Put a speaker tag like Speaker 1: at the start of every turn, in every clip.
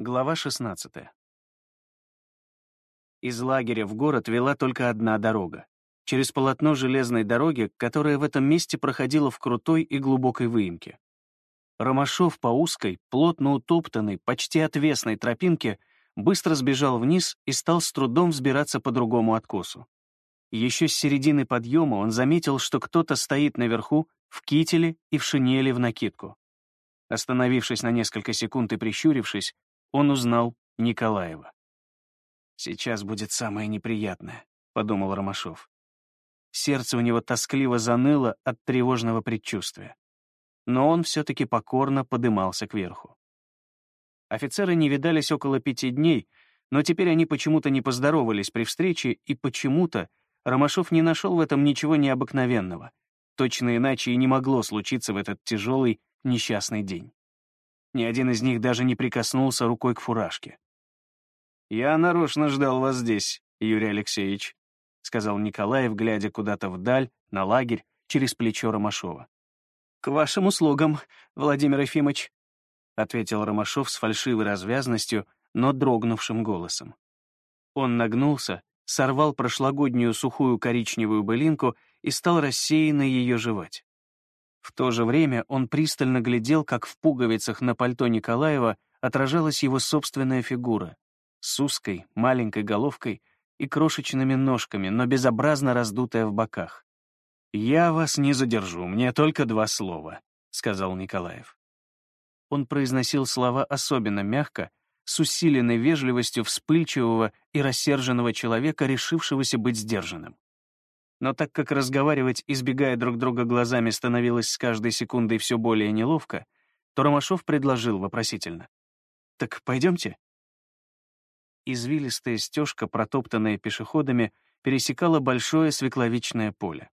Speaker 1: Глава 16. Из лагеря в город вела только одна дорога. Через полотно железной дороги, которая в этом месте проходила в крутой и глубокой выемке. Ромашов по узкой, плотно утоптанной, почти отвесной тропинке быстро сбежал вниз и стал с трудом взбираться по другому откосу. Еще с середины подъема он заметил, что кто-то стоит наверху в кителе и в шинели в накидку. Остановившись на несколько секунд и прищурившись, он узнал Николаева. «Сейчас будет самое неприятное», — подумал Ромашов. Сердце у него тоскливо заныло от тревожного предчувствия. Но он все-таки покорно подымался кверху. Офицеры не видались около пяти дней, но теперь они почему-то не поздоровались при встрече, и почему-то Ромашов не нашел в этом ничего необыкновенного. Точно иначе и не могло случиться в этот тяжелый, несчастный день. Ни один из них даже не прикоснулся рукой к фуражке. «Я нарочно ждал вас здесь, Юрий Алексеевич», — сказал Николаев, глядя куда-то вдаль, на лагерь, через плечо Ромашова. «К вашим услугам, Владимир Ефимович», — ответил Ромашов с фальшивой развязностью, но дрогнувшим голосом. Он нагнулся, сорвал прошлогоднюю сухую коричневую былинку и стал рассеянно ее жевать. В то же время он пристально глядел, как в пуговицах на пальто Николаева отражалась его собственная фигура с узкой, маленькой головкой и крошечными ножками, но безобразно раздутая в боках. «Я вас не задержу, мне только два слова», — сказал Николаев. Он произносил слова особенно мягко, с усиленной вежливостью вспыльчивого и рассерженного человека, решившегося быть сдержанным. Но так как разговаривать, избегая друг друга глазами, становилось с каждой секундой все более неловко, то Ромашов предложил вопросительно. «Так пойдемте?» Извилистая стежка, протоптанная пешеходами, пересекала большое свекловичное поле.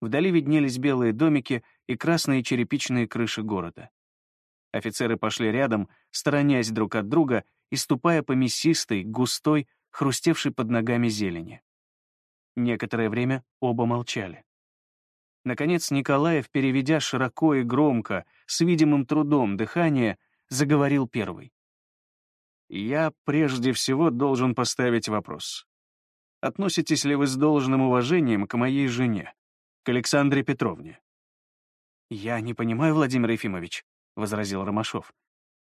Speaker 1: Вдали виднелись белые домики и красные черепичные крыши города. Офицеры пошли рядом, сторонясь друг от друга и ступая по мясистой, густой, хрустевшей под ногами зелени. Некоторое время оба молчали. Наконец Николаев, переведя широко и громко, с видимым трудом дыхание, заговорил первый. «Я прежде всего должен поставить вопрос. Относитесь ли вы с должным уважением к моей жене, к Александре Петровне?» «Я не понимаю, Владимир Ефимович», — возразил Ромашов.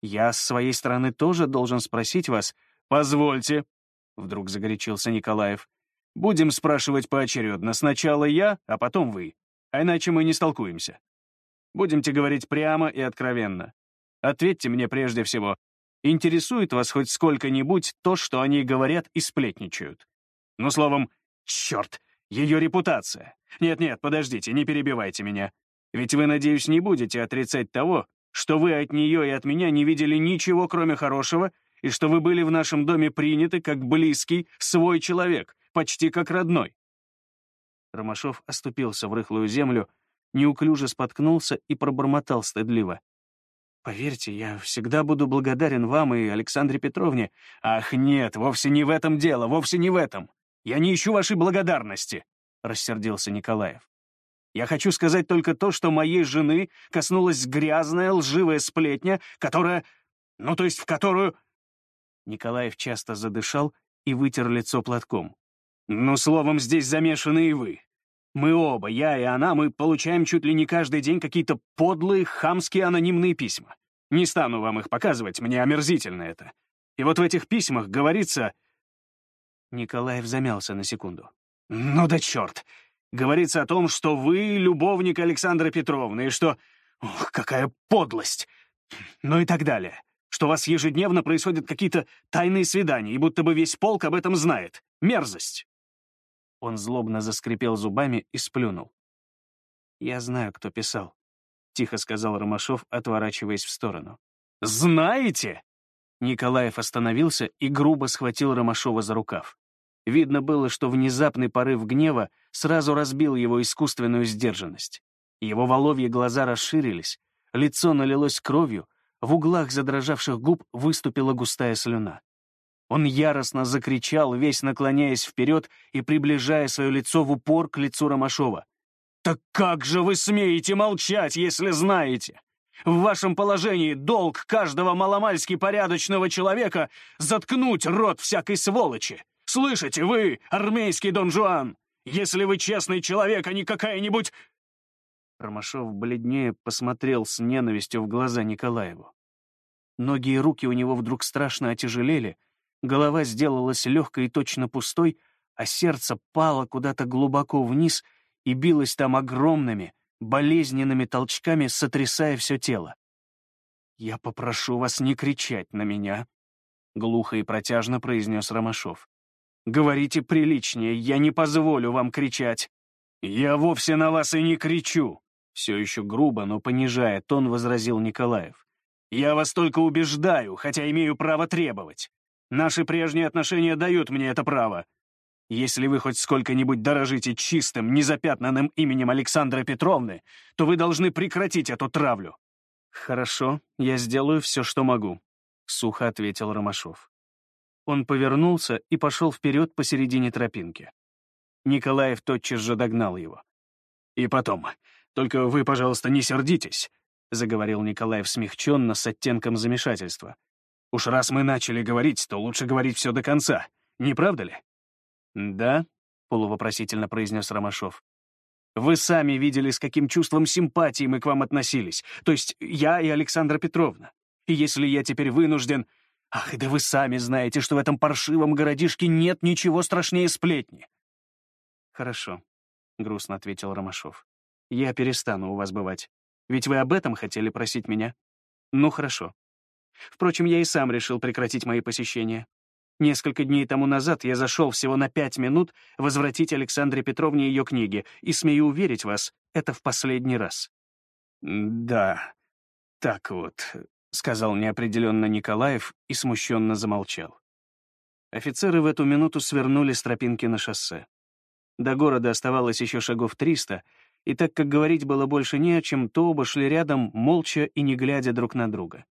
Speaker 1: «Я с своей стороны тоже должен спросить вас...» «Позвольте», — вдруг загорячился Николаев. Будем спрашивать поочередно. Сначала я, а потом вы. А иначе мы не столкуемся. Будемте говорить прямо и откровенно. Ответьте мне прежде всего, интересует вас хоть сколько-нибудь то, что они говорят и сплетничают? Ну, словом, черт, ее репутация. Нет-нет, подождите, не перебивайте меня. Ведь вы, надеюсь, не будете отрицать того, что вы от нее и от меня не видели ничего, кроме хорошего, и что вы были в нашем доме приняты как близкий, свой человек, почти как родной. Ромашов оступился в рыхлую землю, неуклюже споткнулся и пробормотал стыдливо. «Поверьте, я всегда буду благодарен вам и Александре Петровне. Ах, нет, вовсе не в этом дело, вовсе не в этом. Я не ищу вашей благодарности», — рассердился Николаев. «Я хочу сказать только то, что моей жены коснулась грязная, лживая сплетня, которая... Ну, то есть в которую...» Николаев часто задышал и вытер лицо платком. Ну, словом, здесь замешаны и вы. Мы оба, я и она, мы получаем чуть ли не каждый день какие-то подлые, хамские анонимные письма. Не стану вам их показывать, мне омерзительно это. И вот в этих письмах говорится...» Николаев замялся на секунду. «Ну да черт! Говорится о том, что вы любовник Александра Петровны, и что... Ох, какая подлость! Ну и так далее. Что у вас ежедневно происходят какие-то тайные свидания, и будто бы весь полк об этом знает. Мерзость!» Он злобно заскрипел зубами и сплюнул. «Я знаю, кто писал», — тихо сказал Ромашов, отворачиваясь в сторону. «Знаете?» Николаев остановился и грубо схватил Ромашова за рукав. Видно было, что внезапный порыв гнева сразу разбил его искусственную сдержанность. Его воловьи глаза расширились, лицо налилось кровью, в углах задрожавших губ выступила густая слюна. Он яростно закричал, весь наклоняясь вперед и приближая свое лицо в упор к лицу Ромашова. «Так как же вы смеете молчать, если знаете? В вашем положении долг каждого маломальски порядочного человека заткнуть рот всякой сволочи. Слышите вы, армейский Дон Жуан? Если вы честный человек, а не какая-нибудь...» Ромашов бледнее посмотрел с ненавистью в глаза Николаеву. Ноги и руки у него вдруг страшно отяжелели, голова сделалась легкой и точно пустой, а сердце пало куда-то глубоко вниз и билось там огромными, болезненными толчками, сотрясая все тело. «Я попрошу вас не кричать на меня», — глухо и протяжно произнес Ромашов. «Говорите приличнее, я не позволю вам кричать». «Я вовсе на вас и не кричу», — все еще грубо, но понижая тон, возразил Николаев. «Я вас только убеждаю, хотя имею право требовать. Наши прежние отношения дают мне это право. Если вы хоть сколько-нибудь дорожите чистым, незапятнанным именем Александры Петровны, то вы должны прекратить эту травлю». «Хорошо, я сделаю все, что могу», — сухо ответил Ромашов. Он повернулся и пошел вперед посередине тропинки. Николаев тотчас же догнал его. «И потом, только вы, пожалуйста, не сердитесь», — заговорил Николаев смягченно, с оттенком замешательства. «Уж раз мы начали говорить, то лучше говорить все до конца, не правда ли?» «Да», — полувопросительно произнес Ромашов. «Вы сами видели, с каким чувством симпатии мы к вам относились, то есть я и Александра Петровна. И если я теперь вынужден... Ах, да вы сами знаете, что в этом паршивом городишке нет ничего страшнее сплетни». «Хорошо», — грустно ответил Ромашов. «Я перестану у вас бывать. Ведь вы об этом хотели просить меня? Ну, хорошо. Впрочем, я и сам решил прекратить мои посещения. Несколько дней тому назад я зашел всего на пять минут возвратить Александре Петровне ее книги, и, смею уверить вас, это в последний раз. «Да, так вот», — сказал неопределенно Николаев и смущенно замолчал. Офицеры в эту минуту свернули с тропинки на шоссе. До города оставалось еще шагов триста, и так как говорить было больше не о чем, то оба шли рядом, молча и не глядя друг на друга.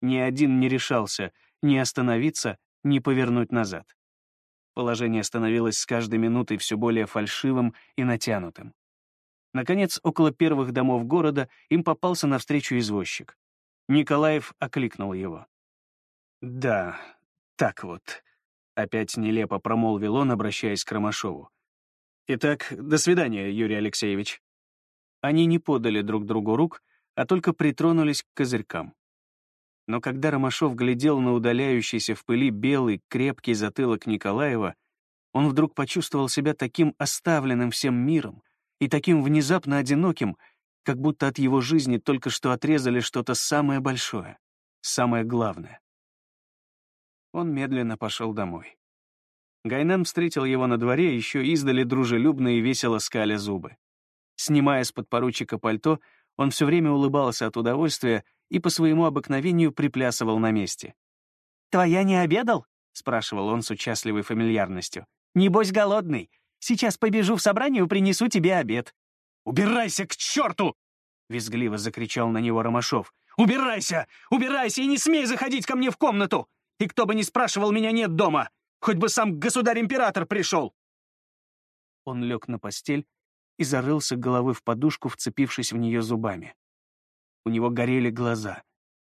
Speaker 1: Ни один не решался ни остановиться, не повернуть назад. Положение становилось с каждой минутой все более фальшивым и натянутым. Наконец, около первых домов города им попался навстречу извозчик. Николаев окликнул его. «Да, так вот», — опять нелепо промолвил он, обращаясь к Ромашову. «Итак, до свидания, Юрий Алексеевич». Они не подали друг другу рук, а только притронулись к козырькам. Но когда Ромашов глядел на удаляющийся в пыли белый, крепкий затылок Николаева, он вдруг почувствовал себя таким оставленным всем миром и таким внезапно одиноким, как будто от его жизни только что отрезали что-то самое большое, самое главное. Он медленно пошел домой. Гайнан встретил его на дворе, еще издали дружелюбно и весело скаля зубы. Снимая с подпоручика пальто, он все время улыбался от удовольствия и по своему обыкновению приплясывал на месте. «Твоя не обедал?» — спрашивал он с участливой фамильярностью. «Небось голодный. Сейчас побежу в собрание и принесу тебе обед». «Убирайся к черту!» — визгливо закричал на него Ромашов. «Убирайся! Убирайся и не смей заходить ко мне в комнату! И кто бы ни спрашивал, меня нет дома! Хоть бы сам государь-император пришел!» Он лег на постель и зарылся головой в подушку, вцепившись в нее зубами. У него горели глаза.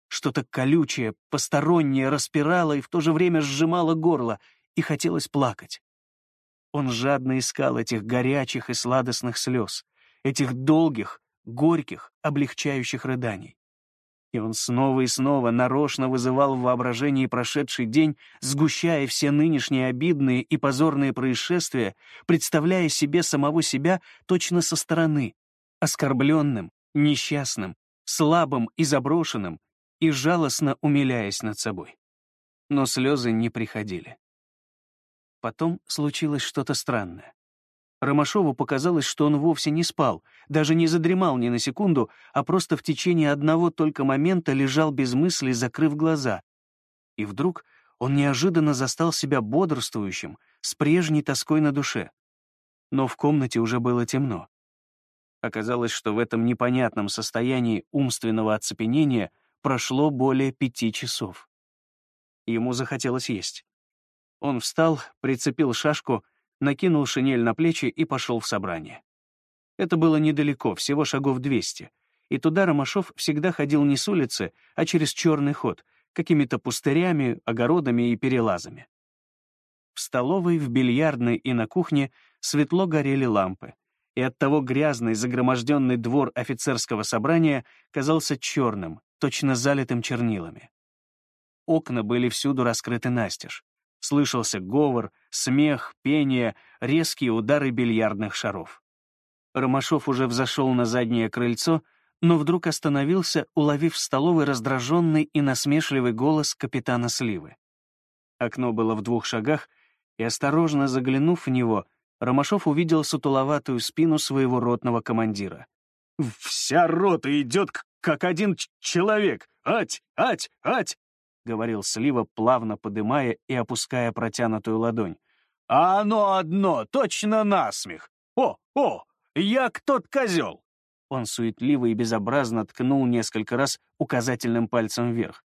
Speaker 1: Что-то колючее, постороннее распирало и в то же время сжимало горло, и хотелось плакать. Он жадно искал этих горячих и сладостных слез, этих долгих, горьких, облегчающих рыданий. И он снова и снова нарочно вызывал в воображении прошедший день, сгущая все нынешние обидные и позорные происшествия, представляя себе самого себя точно со стороны, оскорбленным, несчастным, слабым и заброшенным, и жалостно умиляясь над собой. Но слезы не приходили. Потом случилось что-то странное. Ромашову показалось, что он вовсе не спал, даже не задремал ни на секунду, а просто в течение одного только момента лежал без мысли, закрыв глаза. И вдруг он неожиданно застал себя бодрствующим, с прежней тоской на душе. Но в комнате уже было темно. Оказалось, что в этом непонятном состоянии умственного оцепенения прошло более пяти часов. Ему захотелось есть. Он встал, прицепил шашку — накинул шинель на плечи и пошел в собрание. Это было недалеко, всего шагов 200, и туда Ромашов всегда ходил не с улицы, а через черный ход, какими-то пустырями, огородами и перелазами. В столовой, в бильярдной и на кухне светло горели лампы, и оттого грязный загроможденный двор офицерского собрания казался черным, точно залитым чернилами. Окна были всюду раскрыты настежь. Слышался говор, смех, пение, резкие удары бильярдных шаров. Ромашов уже взошел на заднее крыльцо, но вдруг остановился, уловив в столовой раздраженный и насмешливый голос капитана Сливы. Окно было в двух шагах, и, осторожно заглянув в него, Ромашов увидел сутуловатую спину своего ротного командира. «Вся рота идет как один человек! Ать! Ать! Ать!» — говорил Слива, плавно подымая и опуская протянутую ладонь. «А оно одно, точно насмех! О, о, як тот козел!» Он суетливо и безобразно ткнул несколько раз указательным пальцем вверх.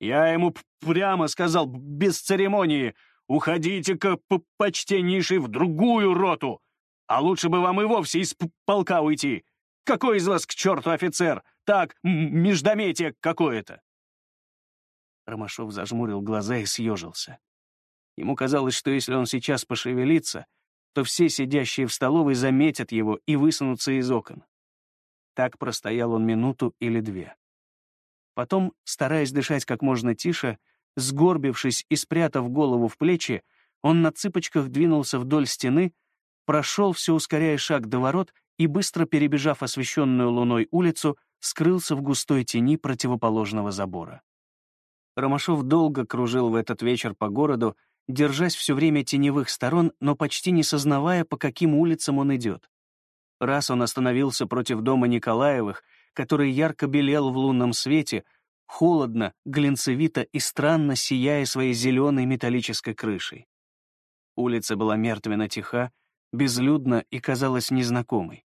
Speaker 1: «Я ему прямо сказал, без церемонии, уходите-ка, почтеннейший, в другую роту, а лучше бы вам и вовсе из полка уйти. Какой из вас к черту офицер? Так, междометие какое-то!» Ромашов зажмурил глаза и съежился. Ему казалось, что если он сейчас пошевелится, то все сидящие в столовой заметят его и высунутся из окон. Так простоял он минуту или две. Потом, стараясь дышать как можно тише, сгорбившись и спрятав голову в плечи, он на цыпочках двинулся вдоль стены, прошел, все ускоряя шаг до ворот и, быстро перебежав освещенную луной улицу, скрылся в густой тени противоположного забора. Ромашов долго кружил в этот вечер по городу, держась все время теневых сторон, но почти не сознавая, по каким улицам он идет. Раз он остановился против дома Николаевых, который ярко белел в лунном свете, холодно, глинцевито и странно сияя своей зеленой металлической крышей. Улица была мертвенно тиха, безлюдна и казалась незнакомой.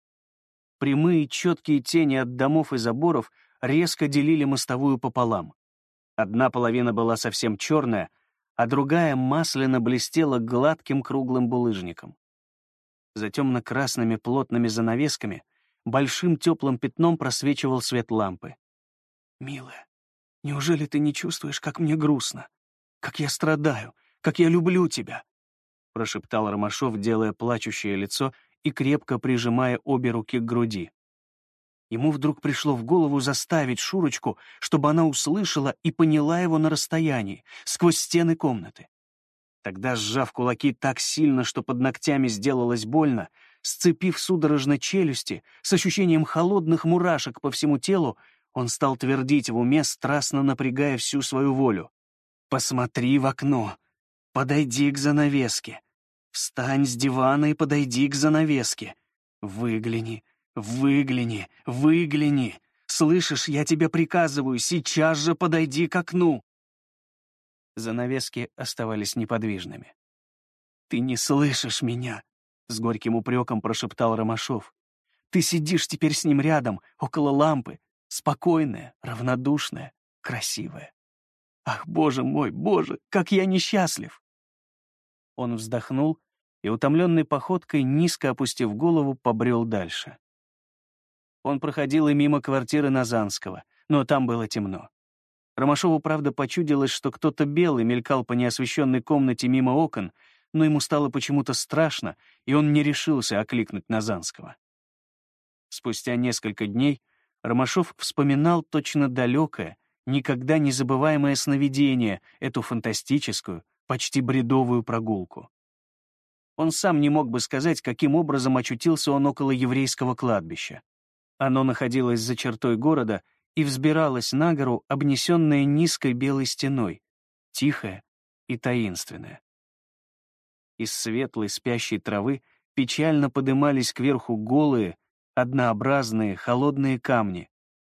Speaker 1: Прямые четкие тени от домов и заборов резко делили мостовую пополам. Одна половина была совсем черная, а другая масляно блестела гладким круглым булыжником. За темно-красными плотными занавесками большим теплым пятном просвечивал свет лампы. «Милая, неужели ты не чувствуешь, как мне грустно? Как я страдаю, как я люблю тебя?» — прошептал Ромашов, делая плачущее лицо и крепко прижимая обе руки к груди. Ему вдруг пришло в голову заставить Шурочку, чтобы она услышала и поняла его на расстоянии, сквозь стены комнаты. Тогда, сжав кулаки так сильно, что под ногтями сделалось больно, сцепив судорожно челюсти, с ощущением холодных мурашек по всему телу, он стал твердить в уме, страстно напрягая всю свою волю. «Посмотри в окно. Подойди к занавеске. Встань с дивана и подойди к занавеске. Выгляни, выгляни, выгляни. Слышишь, я тебе приказываю, сейчас же подойди к окну занавески оставались неподвижными. «Ты не слышишь меня!» — с горьким упреком прошептал Ромашов. «Ты сидишь теперь с ним рядом, около лампы, спокойная, равнодушная, красивая. Ах, боже мой, боже, как я несчастлив!» Он вздохнул и, утомленной походкой, низко опустив голову, побрел дальше. Он проходил и мимо квартиры Назанского, но там было темно. Ромашову, правда, почудилось, что кто-то белый мелькал по неосвещенной комнате мимо окон, но ему стало почему-то страшно, и он не решился окликнуть Назанского. Спустя несколько дней Ромашов вспоминал точно далекое, никогда не забываемое сновидение, эту фантастическую, почти бредовую прогулку. Он сам не мог бы сказать, каким образом очутился он около еврейского кладбища. Оно находилось за чертой города и взбиралась на гору, обнесенная низкой белой стеной, тихая и таинственная. Из светлой спящей травы печально подымались кверху голые, однообразные, холодные камни,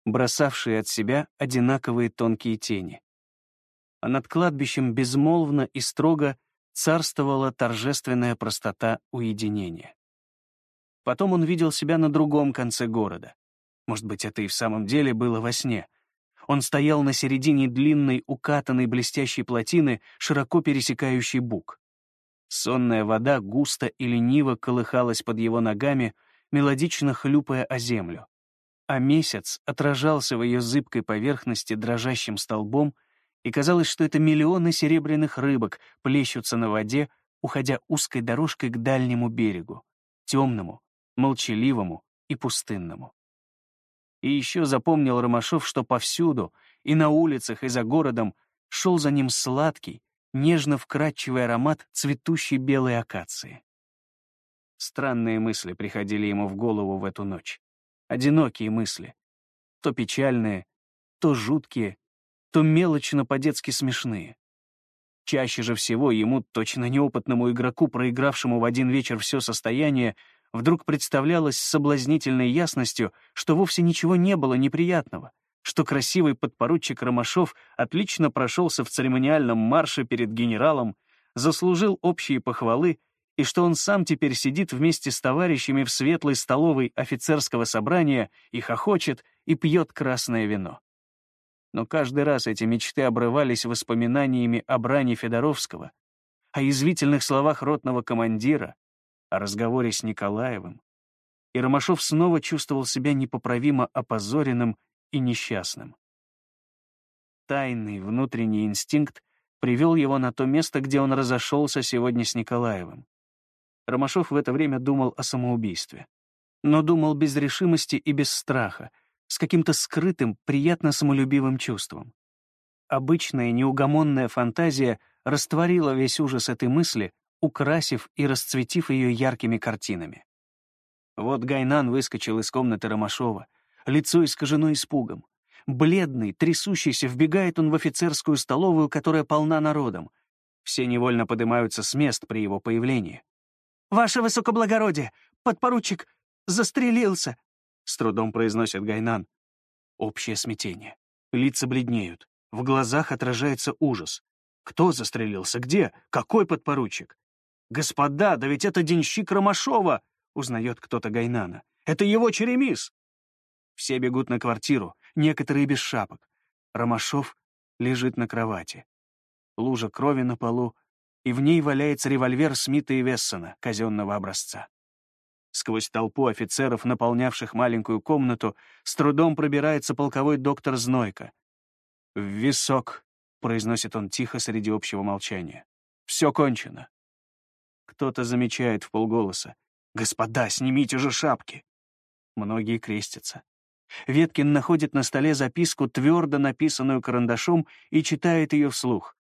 Speaker 1: бросавшие от себя одинаковые тонкие тени. А над кладбищем безмолвно и строго царствовала торжественная простота уединения. Потом он видел себя на другом конце города. Может быть, это и в самом деле было во сне. Он стоял на середине длинной, укатанной блестящей плотины, широко пересекающей бук. Сонная вода густо и лениво колыхалась под его ногами, мелодично хлюпая о землю. а месяц отражался в ее зыбкой поверхности дрожащим столбом, и казалось, что это миллионы серебряных рыбок плещутся на воде, уходя узкой дорожкой к дальнему берегу, темному, молчаливому и пустынному. И еще запомнил Ромашов, что повсюду, и на улицах, и за городом, шел за ним сладкий, нежно вкрадчивый аромат цветущей белой акации. Странные мысли приходили ему в голову в эту ночь. Одинокие мысли. То печальные, то жуткие, то мелочно по-детски смешные. Чаще же всего ему, точно неопытному игроку, проигравшему в один вечер все состояние, вдруг представлялось с соблазнительной ясностью, что вовсе ничего не было неприятного, что красивый подпоручик Ромашов отлично прошелся в церемониальном марше перед генералом, заслужил общие похвалы, и что он сам теперь сидит вместе с товарищами в светлой столовой офицерского собрания и хохочет, и пьет красное вино. Но каждый раз эти мечты обрывались воспоминаниями о брани Федоровского, о язвительных словах ротного командира, о разговоре с Николаевым, и Ромашов снова чувствовал себя непоправимо опозоренным и несчастным. Тайный внутренний инстинкт привел его на то место, где он разошелся сегодня с Николаевым. Ромашов в это время думал о самоубийстве. Но думал без решимости и без страха, с каким-то скрытым, приятно самолюбивым чувством. Обычная неугомонная фантазия растворила весь ужас этой мысли, украсив и расцветив ее яркими картинами. Вот Гайнан выскочил из комнаты Ромашова, лицо искажено испугом. Бледный, трясущийся, вбегает он в офицерскую столовую, которая полна народом. Все невольно поднимаются с мест при его появлении. «Ваше высокоблагородие! Подпоручик застрелился!» — с трудом произносит Гайнан. Общее смятение. Лица бледнеют. В глазах отражается ужас. Кто застрелился? Где? Какой подпоручик? «Господа, да ведь это денщик Ромашова!» — узнает кто-то Гайнана. «Это его черемис!» Все бегут на квартиру, некоторые без шапок. Ромашов лежит на кровати. Лужа крови на полу, и в ней валяется револьвер Смита и Вессона, казенного образца. Сквозь толпу офицеров, наполнявших маленькую комнату, с трудом пробирается полковой доктор Знойко. «В висок», — произносит он тихо среди общего молчания. «Все кончено. Кто-то замечает в полголоса. «Господа, снимите же шапки!» Многие крестятся. Веткин находит на столе записку, твердо написанную карандашом, и читает ее вслух.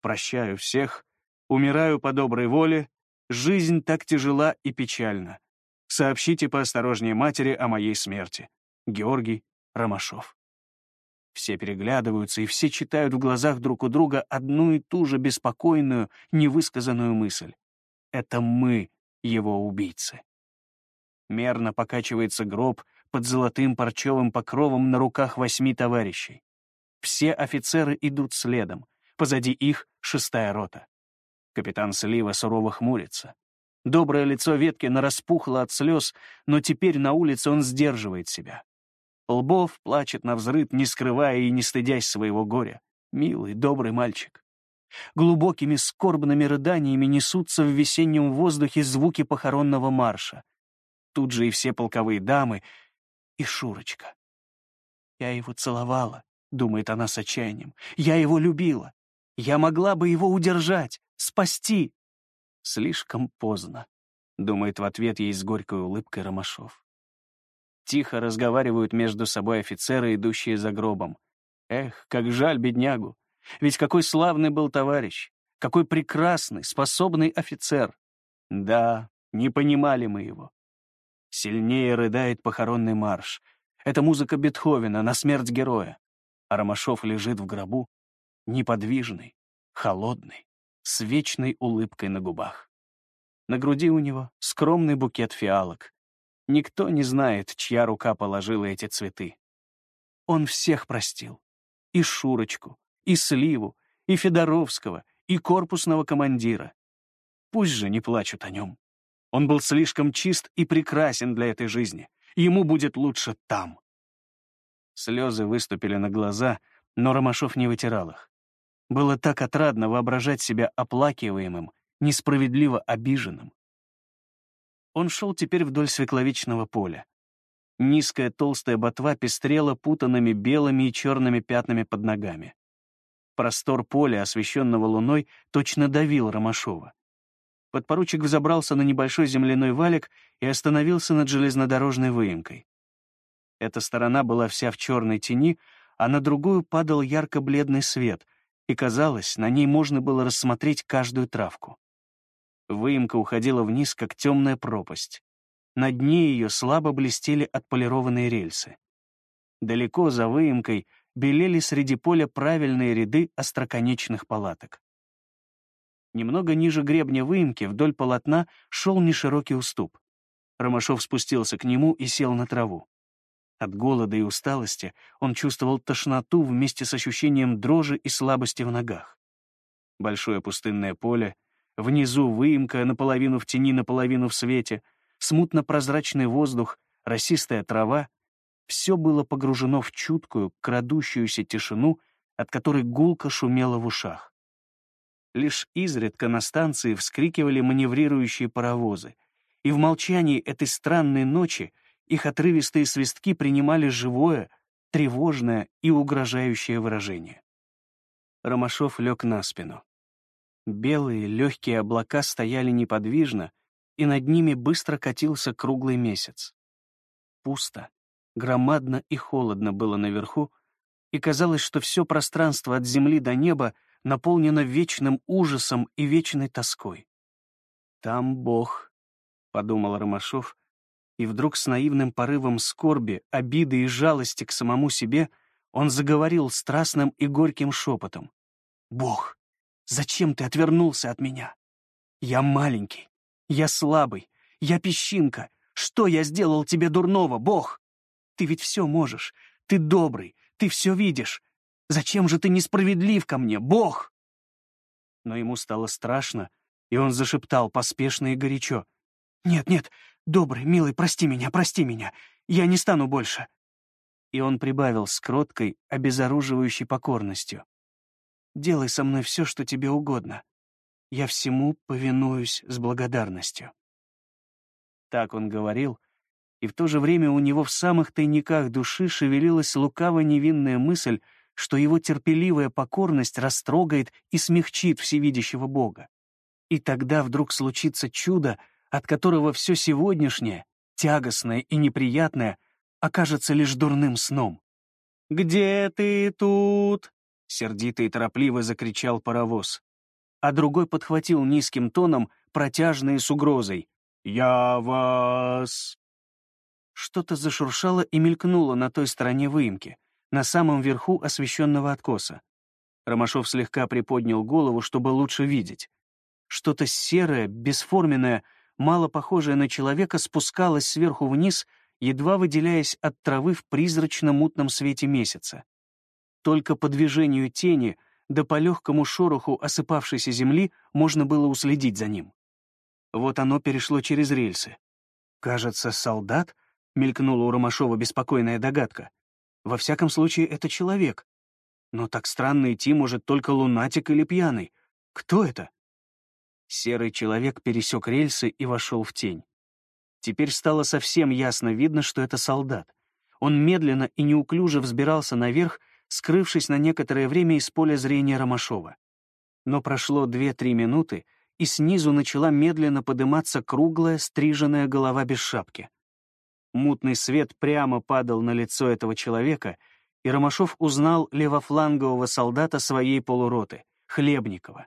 Speaker 1: «Прощаю всех, умираю по доброй воле, жизнь так тяжела и печальна. Сообщите поосторожнее матери о моей смерти. Георгий Ромашов». Все переглядываются, и все читают в глазах друг у друга одну и ту же беспокойную, невысказанную мысль. Это мы его убийцы. Мерно покачивается гроб под золотым парчевым покровом на руках восьми товарищей. Все офицеры идут следом, позади их шестая рота. Капитан Слива сурово хмурится. Доброе лицо Веткина распухло от слез, но теперь на улице он сдерживает себя. Лбов плачет на взрыв, не скрывая и не стыдясь своего горя. Милый, добрый мальчик. Глубокими скорбными рыданиями несутся в весеннем воздухе звуки похоронного марша. Тут же и все полковые дамы, и Шурочка. «Я его целовала», — думает она с отчаянием. «Я его любила. Я могла бы его удержать, спасти». «Слишком поздно», — думает в ответ ей с горькой улыбкой Ромашов. Тихо разговаривают между собой офицеры, идущие за гробом. Эх, как жаль беднягу. Ведь какой славный был товарищ, какой прекрасный, способный офицер. Да, не понимали мы его. Сильнее рыдает похоронный марш. Это музыка Бетховена на смерть героя. А Ромашов лежит в гробу, неподвижный, холодный, с вечной улыбкой на губах. На груди у него скромный букет фиалок. Никто не знает, чья рука положила эти цветы. Он всех простил. И Шурочку, и Сливу, и Федоровского, и корпусного командира. Пусть же не плачут о нем. Он был слишком чист и прекрасен для этой жизни. Ему будет лучше там. Слезы выступили на глаза, но Ромашов не вытирал их. Было так отрадно воображать себя оплакиваемым, несправедливо обиженным. Он шел теперь вдоль свекловичного поля. Низкая толстая ботва пестрела путанными белыми и черными пятнами под ногами. Простор поля, освещенного луной, точно давил Ромашова. Подпоручик взобрался на небольшой земляной валик и остановился над железнодорожной выемкой. Эта сторона была вся в черной тени, а на другую падал ярко-бледный свет, и, казалось, на ней можно было рассмотреть каждую травку. Выемка уходила вниз, как темная пропасть. На дне ее слабо блестели отполированные рельсы. Далеко за выемкой белели среди поля правильные ряды остроконечных палаток. Немного ниже гребня выемки вдоль полотна шел неширокий уступ. Ромашов спустился к нему и сел на траву. От голода и усталости он чувствовал тошноту вместе с ощущением дрожи и слабости в ногах. Большое пустынное поле, внизу выемка наполовину в тени, наполовину в свете, смутно-прозрачный воздух, росистая трава — все было погружено в чуткую, крадущуюся тишину, от которой гулко шумело в ушах. Лишь изредка на станции вскрикивали маневрирующие паровозы, и в молчании этой странной ночи их отрывистые свистки принимали живое, тревожное и угрожающее выражение. Ромашов лег на спину. Белые легкие облака стояли неподвижно, и над ними быстро катился круглый месяц. Пусто, громадно и холодно было наверху, и казалось, что все пространство от земли до неба наполнена вечным ужасом и вечной тоской. «Там Бог», — подумал Ромашов, и вдруг с наивным порывом скорби, обиды и жалости к самому себе он заговорил страстным и горьким шепотом. «Бог, зачем ты отвернулся от меня? Я маленький, я слабый, я песчинка. Что я сделал тебе дурного, Бог? Ты ведь все можешь, ты добрый, ты все видишь. Зачем же ты несправедлив ко мне, Бог?» Но ему стало страшно, и он зашептал поспешно и горячо. «Нет, нет, добрый, милый, прости меня, прости меня. Я не стану больше». И он прибавил с кроткой, обезоруживающей покорностью. «Делай со мной все, что тебе угодно. Я всему повинуюсь с благодарностью». Так он говорил, и в то же время у него в самых тайниках души шевелилась лукаво-невинная мысль, что его терпеливая покорность растрогает и смягчит всевидящего Бога. И тогда вдруг случится чудо, от которого все сегодняшнее, тягостное и неприятное, окажется лишь дурным сном. «Где ты тут?» — сердито и торопливо закричал паровоз. А другой подхватил низким тоном, протяжные с угрозой. «Я вас...» Что-то зашуршало и мелькнуло на той стороне выемки на самом верху освещенного откоса. Ромашов слегка приподнял голову, чтобы лучше видеть. Что-то серое, бесформенное, мало похожее на человека, спускалось сверху вниз, едва выделяясь от травы в призрачно-мутном свете месяца. Только по движению тени, да по легкому шороху осыпавшейся земли можно было уследить за ним. Вот оно перешло через рельсы. «Кажется, солдат?» — мелькнула у Ромашова беспокойная догадка. Во всяком случае, это человек. Но так странно идти может только лунатик или пьяный. Кто это? Серый человек пересек рельсы и вошел в тень. Теперь стало совсем ясно видно, что это солдат. Он медленно и неуклюже взбирался наверх, скрывшись на некоторое время из поля зрения Ромашова. Но прошло две-три минуты, и снизу начала медленно подниматься круглая, стриженная голова без шапки. Мутный свет прямо падал на лицо этого человека, и Ромашов узнал левофлангового солдата своей полуроты, Хлебникова.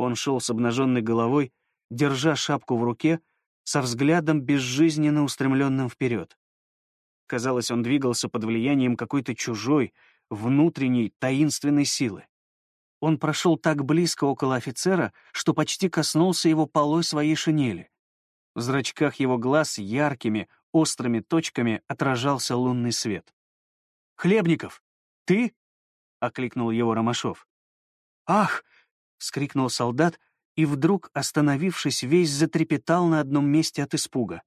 Speaker 1: Он шел с обнаженной головой, держа шапку в руке, со взглядом безжизненно устремленным вперед. Казалось, он двигался под влиянием какой-то чужой, внутренней, таинственной силы. Он прошел так близко около офицера, что почти коснулся его полой своей шинели. В зрачках его глаз яркими, острыми точками отражался лунный свет. «Хлебников, ты?» — окликнул его Ромашов. «Ах!» — вскрикнул солдат, и вдруг, остановившись, весь затрепетал на одном месте от испуга.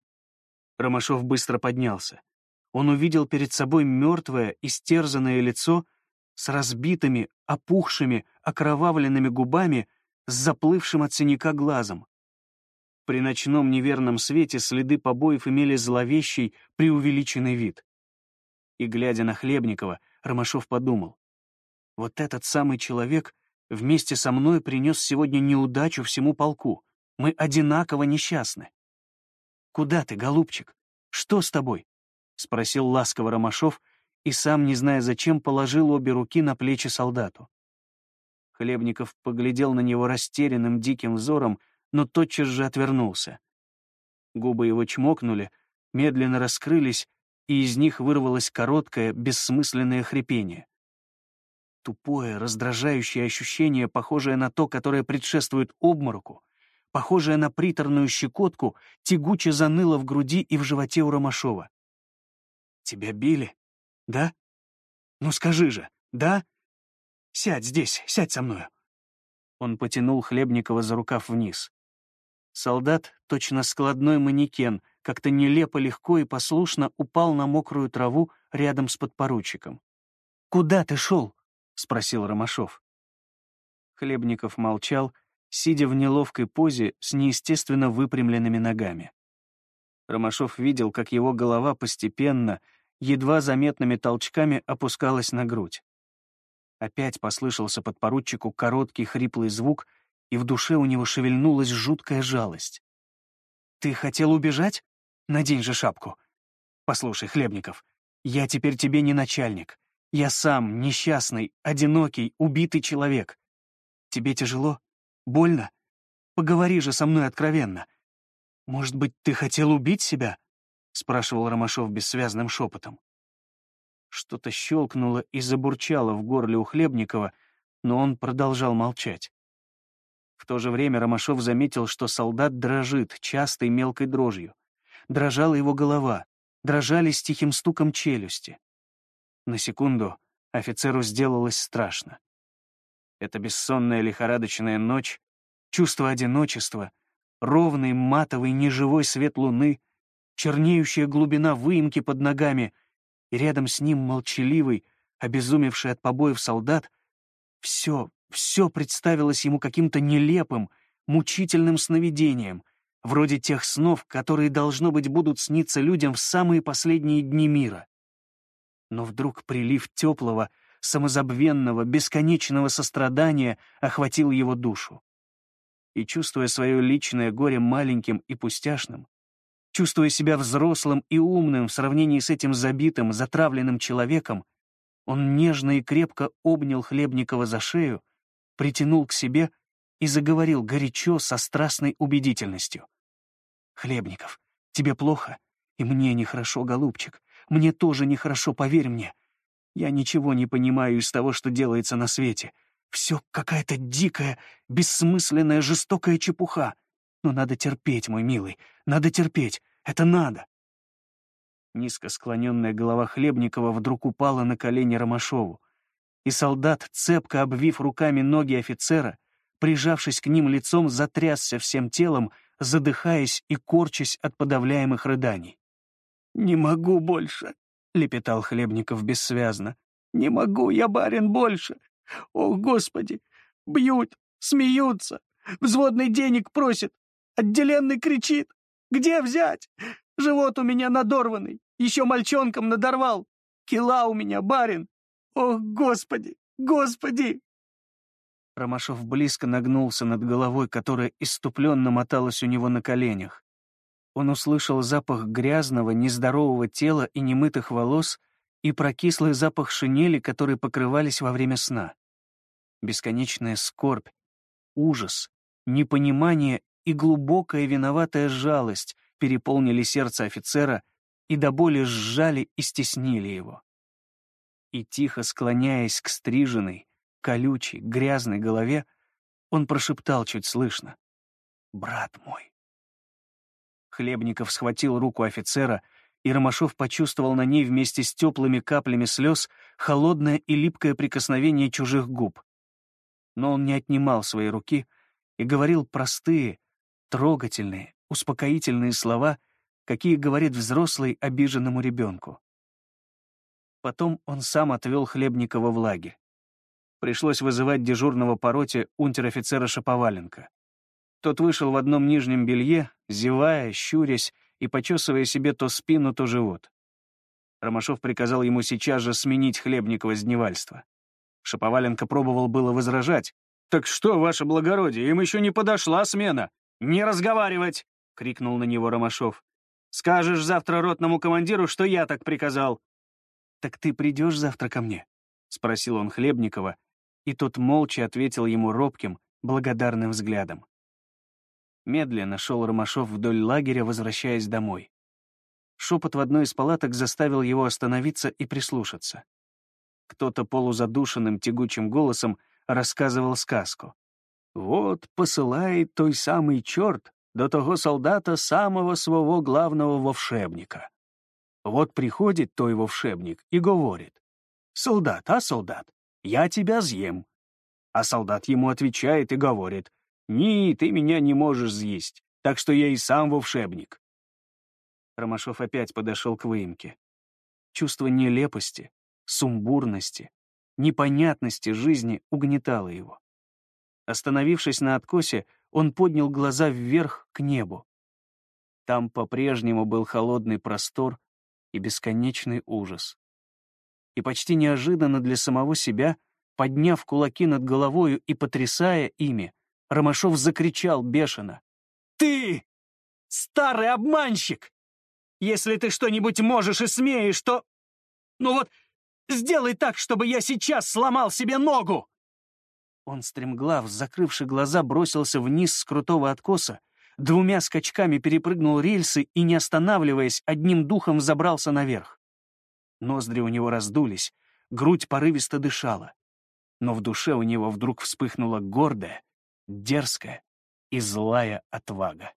Speaker 1: Ромашов быстро поднялся. Он увидел перед собой мертвое, истерзанное лицо с разбитыми, опухшими, окровавленными губами, с заплывшим от синяка глазом. При ночном неверном свете следы побоев имели зловещий, преувеличенный вид. И, глядя на Хлебникова, Ромашов подумал, вот этот самый человек вместе со мной принес сегодня неудачу всему полку. Мы одинаково несчастны. «Куда ты, голубчик? Что с тобой?» — спросил ласково Ромашов и сам, не зная зачем, положил обе руки на плечи солдату. Хлебников поглядел на него растерянным диким взором, но тотчас же отвернулся. Губы его чмокнули, медленно раскрылись, и из них вырвалось короткое, бессмысленное хрипение. Тупое, раздражающее ощущение, похожее на то, которое предшествует обмороку, похожее на приторную щекотку, тягуче заныло в груди и в животе у Ромашова. «Тебя били? Да? Ну скажи же, да? Сядь здесь, сядь со мною». Он потянул Хлебникова за рукав вниз. Солдат, точно складной манекен, как-то нелепо легко и послушно упал на мокрую траву рядом с подпоручиком. «Куда ты шел?» — спросил Ромашов. Хлебников молчал, сидя в неловкой позе с неестественно выпрямленными ногами. Ромашов видел, как его голова постепенно, едва заметными толчками опускалась на грудь. Опять послышался подпоручику короткий хриплый звук, и в душе у него шевельнулась жуткая жалость. «Ты хотел убежать? Надень же шапку. Послушай, Хлебников, я теперь тебе не начальник. Я сам несчастный, одинокий, убитый человек. Тебе тяжело? Больно? Поговори же со мной откровенно. Может быть, ты хотел убить себя? спрашивал Ромашов бессвязным шепотом. Что-то щелкнуло и забурчало в горле у Хлебникова, но он продолжал молчать. В то же время Ромашов заметил, что солдат дрожит частой мелкой дрожью. Дрожала его голова, дрожали с тихим стуком челюсти. На секунду офицеру сделалось страшно. Эта бессонная лихорадочная ночь, чувство одиночества, ровный матовый неживой свет луны, чернеющая глубина выемки под ногами и рядом с ним молчаливый, обезумевший от побоев солдат, все, все представилось ему каким-то нелепым, мучительным сновидением, вроде тех снов, которые, должно быть, будут сниться людям в самые последние дни мира но вдруг прилив теплого, самозабвенного, бесконечного сострадания охватил его душу. И, чувствуя свое личное горе маленьким и пустяшным, чувствуя себя взрослым и умным в сравнении с этим забитым, затравленным человеком, он нежно и крепко обнял Хлебникова за шею, притянул к себе и заговорил горячо, со страстной убедительностью. «Хлебников, тебе плохо? И мне нехорошо, голубчик. Мне тоже нехорошо, поверь мне. Я ничего не понимаю из того, что делается на свете. Все какая-то дикая, бессмысленная, жестокая чепуха. Но надо терпеть, мой милый, надо терпеть, это надо. Низко склоненная голова Хлебникова вдруг упала на колени Ромашову, и солдат, цепко обвив руками ноги офицера, прижавшись к ним лицом, затрясся всем телом, задыхаясь и корчась от подавляемых рыданий. «Не могу больше», — лепетал Хлебников бессвязно. «Не могу я, барин, больше. О, Господи! Бьют, смеются, взводный денег просит, отделенный кричит. Где взять? Живот у меня надорванный, еще мальчонком надорвал. Кила у меня, барин. О, Господи! Господи!» Ромашов близко нагнулся над головой, которая иступленно моталась у него на коленях. Он услышал запах грязного, нездорового тела и немытых волос и прокислый запах шинели, которые покрывались во время сна. Бесконечная скорбь, ужас, непонимание и глубокая виноватая жалость переполнили сердце офицера и до боли сжали и стеснили его. И тихо склоняясь к стриженной, колючей, грязной голове, он прошептал чуть слышно. «Брат мой, Хлебников схватил руку офицера, и Ромашов почувствовал на ней вместе с теплыми каплями слез холодное и липкое прикосновение чужих губ. Но он не отнимал своей руки и говорил простые, трогательные, успокоительные слова, какие говорит взрослый обиженному ребенку. Потом он сам отвел Хлебникова в лагерь. Пришлось вызывать дежурного по роте унтер-офицера Шаповаленко. Тот вышел в одном нижнем белье, зевая, щурясь и почесывая себе то спину, то живот. Ромашов приказал ему сейчас же сменить Хлебникова с дневальства. Шаповаленко пробовал было возражать. «Так что, ваше благородие, им еще не подошла смена! Не разговаривать!» — крикнул на него Ромашов. «Скажешь завтра ротному командиру, что я так приказал!» «Так ты придешь завтра ко мне?» — спросил он Хлебникова, и тот молча ответил ему робким, благодарным взглядом. Медленно шел Ромашов вдоль лагеря, возвращаясь домой. Шепот в одной из палаток заставил его остановиться и прислушаться. Кто-то полузадушенным тягучим голосом рассказывал сказку. «Вот посылает той самый черт до того солдата самого своего главного вовшебника. Вот приходит той вовшебник и говорит, «Солдат, а солдат, я тебя съем». А солдат ему отвечает и говорит, «Ни, ты меня не можешь съесть, так что я и сам волшебник». Ромашов опять подошел к выемке. Чувство нелепости, сумбурности, непонятности жизни угнетало его. Остановившись на откосе, он поднял глаза вверх к небу. Там по-прежнему был холодный простор и бесконечный ужас. И почти неожиданно для самого себя, подняв кулаки над головою и потрясая ими, Ромашов закричал бешено. «Ты! Старый обманщик! Если ты что-нибудь можешь и смеешь, то... Ну вот, сделай так, чтобы я сейчас сломал себе ногу!» Он, стремглав, закрывши глаза, бросился вниз с крутого откоса, двумя скачками перепрыгнул рельсы и, не останавливаясь, одним духом забрался наверх. Ноздри у него раздулись, грудь порывисто дышала. Но в душе у него вдруг вспыхнула гордая, дерзкая и злая отвага.